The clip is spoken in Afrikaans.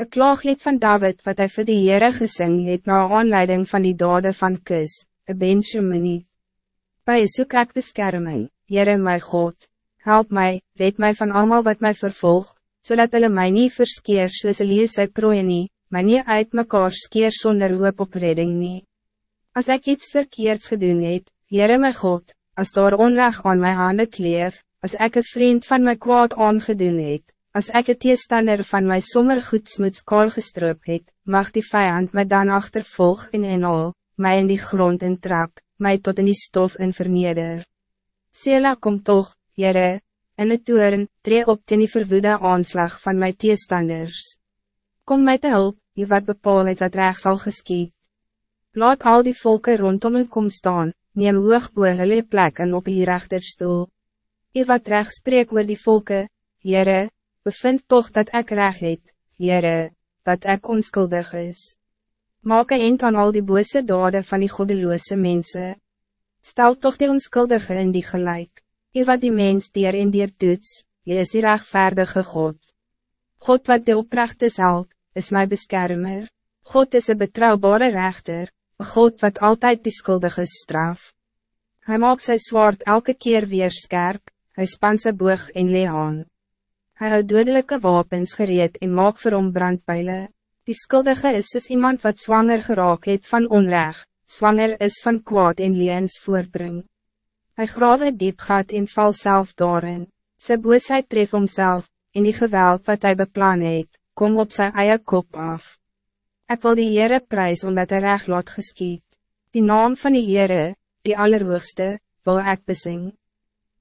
Een klaaglied van David wat hij voor de Heere gesing het na aanleiding van die dade van Kus, een Benjamini. Bij soek ek beskerming, Heere my God, help mij, red mij van allemaal wat mij vervolg, zodat hulle mij niet verskeer soos hulle sy prooi nie, my nie uit mekaar skeer sonder hoop op redding nie. As ek iets verkeerds gedoen het, Heere my God, as daar onrecht aan my hande kleef, as ek een vriend van my kwaad aangedoen het, Als ik het teestander van mijn sommergoedsmoeds kool gestroop het, mag die vijand mij dan achtervolg in en al, mij in die grond en trap, mij tot in die stof en verneder. Sela kom toch, Jere, in het toeren, tree op ten die verwoede aanslag van mijn teestanders. Kom mij te hulp, je wat bepaal het dat recht zal geschiet. Laat al die volken rondom u kom staan, neem hoog boe hulle plek en op die rechterstoel. Je wat recht spreek oor die volken, Jere, bevind toch dat ik recht het, Heere, dat ik onschuldig is. Maak een eind aan al die bose daden van die goddeloze mensen. Stel toch die onschuldige in die gelijk. Je wat die mens dier in dier toets, je is die rechtvaardige God. God wat de oprechte zal, is mijn beschermer. God is een betrouwbare rechter, een God wat altijd die schuldige straf. Hij maakt zijn zwaard elke keer weer scherp, hij spant zijn boog in leaan. Hij houdt dodelijke wapens gereed en maak vir hom brandpijlen. Die skuldige is soos iemand wat zwanger geraak het van onrecht, zwanger is van kwaad en leens voortbring. Hij grawe diep gaat en val zelf daarin. Sy boosheid tref homself, en die geweld wat hij beplan het, kom op zijn eie kop af. Ik wil die Heere prijs omdat hij recht laat geskiet. Die naam van die Heere, die Allerhoogste, wil ik bezingen.